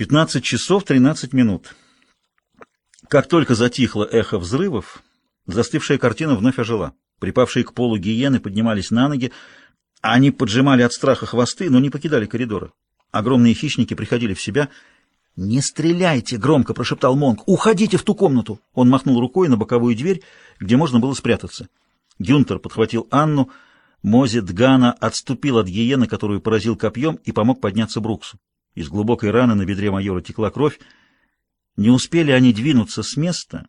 15 часов 13 минут. Как только затихло эхо взрывов, застывшая картина вновь ожила. Припавшие к полу гиены поднимались на ноги, они поджимали от страха хвосты, но не покидали коридора. Огромные хищники приходили в себя. «Не стреляйте!» — громко прошептал Монк. «Уходите в ту комнату!» Он махнул рукой на боковую дверь, где можно было спрятаться. Гюнтер подхватил Анну. Мози Дгана отступил от гиены, которую поразил копьем, и помог подняться Бруксу. Из глубокой раны на бедре майора текла кровь. Не успели они двинуться с места,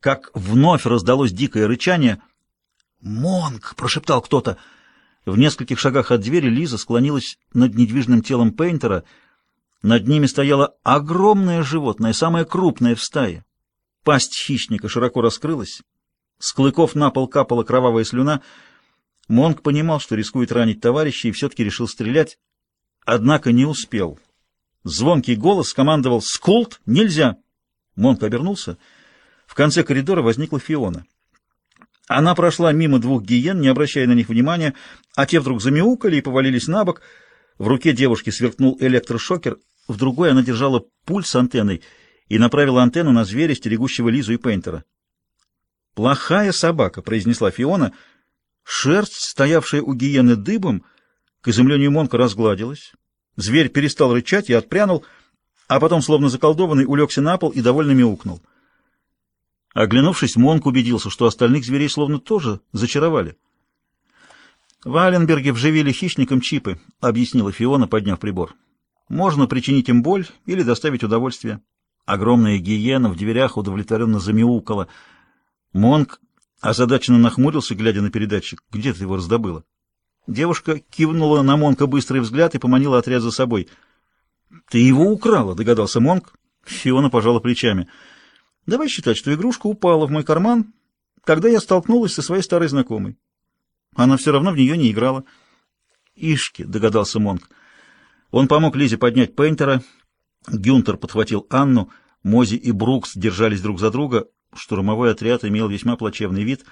как вновь раздалось дикое рычание. «Монг!» — прошептал кто-то. В нескольких шагах от двери Лиза склонилась над недвижным телом Пейнтера. Над ними стояло огромное животное, самое крупное в стае. Пасть хищника широко раскрылась. С клыков на пол капала кровавая слюна. Монг понимал, что рискует ранить товарища, и все-таки решил стрелять однако не успел. Звонкий голос командовал «Скульд! Нельзя!» Монк обернулся. В конце коридора возникла Фиона. Она прошла мимо двух гиен, не обращая на них внимания, а те вдруг замяукали и повалились на бок. В руке девушки сверкнул электрошокер, в другой она держала пульт с антенной и направила антенну на зверя, стерегущего Лизу и Пейнтера. «Плохая собака», — произнесла Фиона. Шерсть, стоявшая у гиены дыбом, — к изумлению Монка разгладилась. Зверь перестал рычать и отпрянул, а потом, словно заколдованный, улегся на пол и довольно мяукнул. Оглянувшись, Монк убедился, что остальных зверей словно тоже зачаровали. «В Аленберге вживили хищникам чипы», — объяснила Фиона, подняв прибор. «Можно причинить им боль или доставить удовольствие». Огромная гиена в дверях удовлетворенно замяукала. Монк озадаченно нахмурился, глядя на передатчик. «Где ты его раздобыла?» Девушка кивнула на Монка быстрый взгляд и поманила отряд за собой. «Ты его украла», — догадался Монк. Фиона пожала плечами. «Давай считать, что игрушка упала в мой карман, когда я столкнулась со своей старой знакомой. Она все равно в нее не играла». «Ишки», — догадался Монк. Он помог Лизе поднять Пейнтера. Гюнтер подхватил Анну. Мози и Брукс держались друг за друга. Штурмовой отряд имел весьма плачевный вид.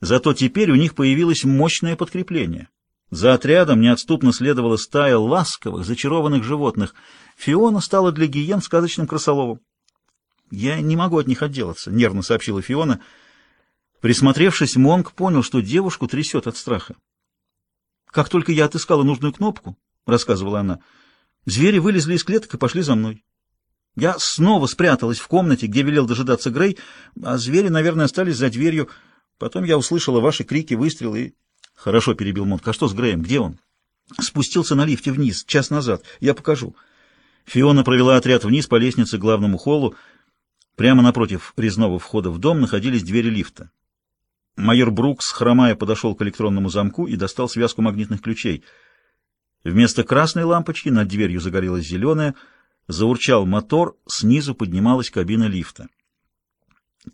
Зато теперь у них появилось мощное подкрепление. За отрядом неотступно следовала стая ласковых, зачарованных животных. Фиона стала для гиен сказочным крысоловом. «Я не могу от них отделаться», — нервно сообщила Фиона. Присмотревшись, Монг понял, что девушку трясет от страха. «Как только я отыскала нужную кнопку», — рассказывала она, — «звери вылезли из клеток и пошли за мной. Я снова спряталась в комнате, где велел дожидаться Грей, а звери, наверное, остались за дверью. Потом я услышала ваши крики, выстрелы Хорошо, перебил Монк. А что с Греем? Где он? Спустился на лифте вниз, час назад. Я покажу. Фиона провела отряд вниз по лестнице к главному холлу. Прямо напротив резного входа в дом находились двери лифта. Майор Брукс, хромая, подошел к электронному замку и достал связку магнитных ключей. Вместо красной лампочки над дверью загорелась зеленая, заурчал мотор, снизу поднималась кабина лифта.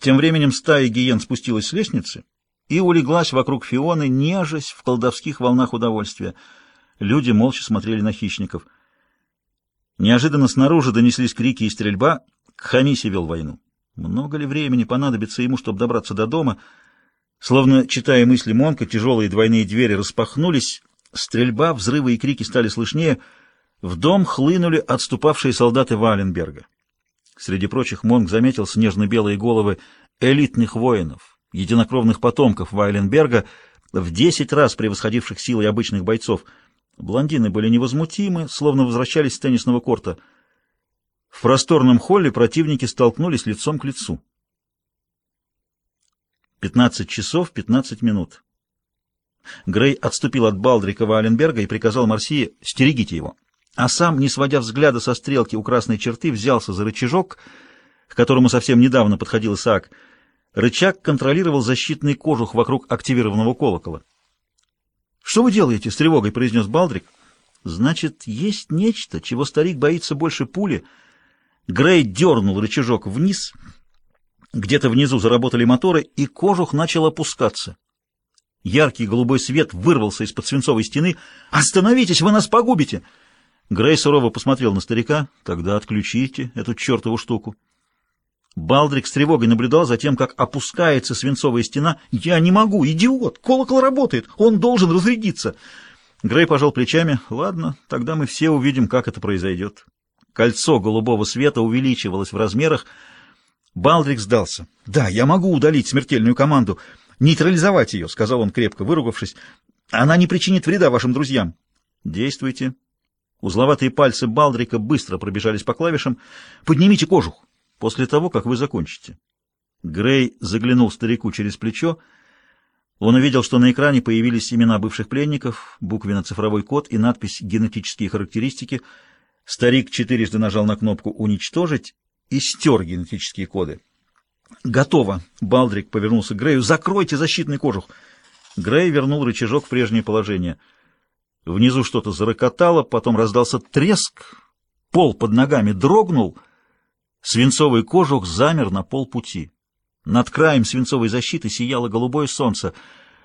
Тем временем стая гиен спустилась с лестницы и улеглась вокруг Фионы, нежась в колдовских волнах удовольствия. Люди молча смотрели на хищников. Неожиданно снаружи донеслись крики и стрельба. Кхамиси вел войну. Много ли времени понадобится ему, чтобы добраться до дома? Словно читая мысли Монка, тяжелые двойные двери распахнулись, стрельба, взрывы и крики стали слышнее. В дом хлынули отступавшие солдаты Валенберга. Среди прочих Монк заметил снежно-белые головы элитных воинов, единокровных потомков Вайленберга, в десять раз превосходивших силой обычных бойцов. Блондины были невозмутимы, словно возвращались с теннисного корта. В просторном холле противники столкнулись лицом к лицу. 15 часов 15 минут. Грей отступил от Балдрика Вайленберга и приказал Марсии «стерегите его». А сам, не сводя взгляда со стрелки у красной черты, взялся за рычажок, к которому совсем недавно подходил Исаак — Рычаг контролировал защитный кожух вокруг активированного колокола. «Что вы делаете?» — с тревогой произнес Балдрик. «Значит, есть нечто, чего старик боится больше пули». Грей дернул рычажок вниз. Где-то внизу заработали моторы, и кожух начал опускаться. Яркий голубой свет вырвался из-под свинцовой стены. «Остановитесь, вы нас погубите!» Грей сурово посмотрел на старика. «Тогда отключите эту чертову штуку». Балдрик с тревогой наблюдал за тем, как опускается свинцовая стена. «Я не могу! Идиот! Колокол работает! Он должен разрядиться!» Грей пожал плечами. «Ладно, тогда мы все увидим, как это произойдет». Кольцо голубого света увеличивалось в размерах. Балдрик сдался. «Да, я могу удалить смертельную команду, нейтрализовать ее», — сказал он, крепко выругавшись. «Она не причинит вреда вашим друзьям». «Действуйте». Узловатые пальцы Балдрика быстро пробежались по клавишам. «Поднимите кожух после того, как вы закончите». Грей заглянул старику через плечо. Он увидел, что на экране появились имена бывших пленников, буквенно-цифровой код и надпись «Генетические характеристики». Старик четырежды нажал на кнопку «Уничтожить» и стер генетические коды. «Готово!» — Балдрик повернулся к Грею. «Закройте защитный кожух!» Грей вернул рычажок в прежнее положение. Внизу что-то зарокотало, потом раздался треск, пол под ногами дрогнул, свинцовый кожух замер на полпути. Над краем свинцовой защиты сияло голубое солнце.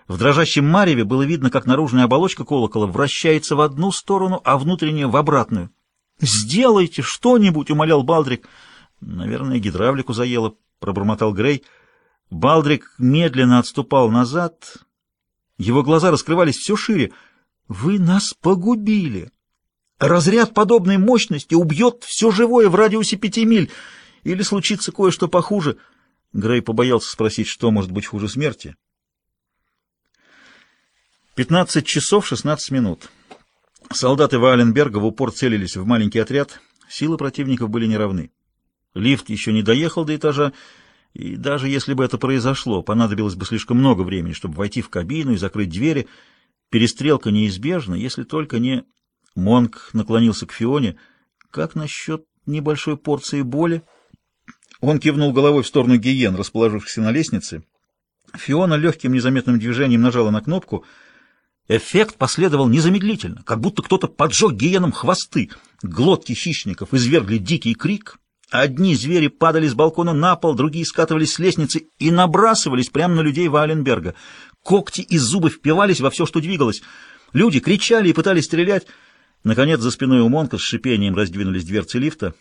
В дрожащем мареве было видно, как наружная оболочка колокола вращается в одну сторону, а внутренняя — в обратную. «Сделайте что-нибудь!» — умолял Балдрик. «Наверное, гидравлику заело», — пробормотал Грей. Балдрик медленно отступал назад. Его глаза раскрывались все шире. «Вы нас погубили! Разряд подобной мощности убьет все живое в радиусе пяти миль, или случится кое-что похуже». Грей побоялся спросить, что может быть хуже смерти. 15 часов 16 минут. Солдаты Валенберга в упор целились в маленький отряд. Силы противников были неравны. Лифт еще не доехал до этажа, и даже если бы это произошло, понадобилось бы слишком много времени, чтобы войти в кабину и закрыть двери. Перестрелка неизбежна, если только не... Монк наклонился к Фионе. «Как насчет небольшой порции боли?» Он кивнул головой в сторону гиен, расположившихся на лестнице. Фиона легким незаметным движением нажала на кнопку. Эффект последовал незамедлительно, как будто кто-то поджег гиенам хвосты. Глотки хищников извергли дикий крик. Одни звери падали с балкона на пол, другие скатывались с лестницы и набрасывались прямо на людей Валенберга. Когти и зубы впивались во все, что двигалось. Люди кричали и пытались стрелять. Наконец, за спиной у Монка с шипением раздвинулись дверцы лифта.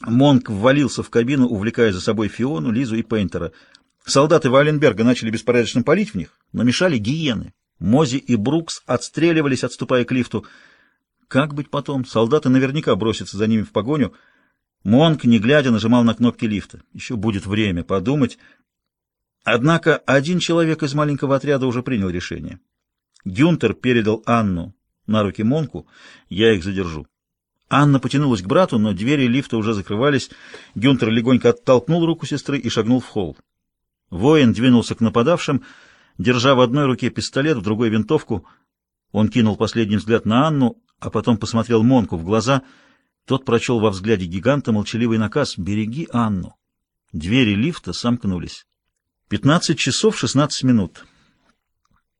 Монк ввалился в кабину, увлекая за собой Фиону, Лизу и Пейнтера. Солдаты Валенберга начали беспорядочно палить в них, но мешали гиены. Мози и Брукс отстреливались, отступая к лифту. Как быть потом? Солдаты наверняка бросятся за ними в погоню. Монк, не глядя, нажимал на кнопки лифта. Еще будет время подумать. Однако один человек из маленького отряда уже принял решение. Гюнтер передал Анну на руки Монку. «Я их задержу». Анна потянулась к брату, но двери лифта уже закрывались. Гюнтер легонько оттолкнул руку сестры и шагнул в холл. Воин двинулся к нападавшим, держа в одной руке пистолет, в другой — винтовку. Он кинул последний взгляд на Анну, а потом посмотрел Монку в глаза. Тот прочел во взгляде гиганта молчаливый наказ «Береги Анну». Двери лифта сомкнулись. Пятнадцать часов шестнадцать минут.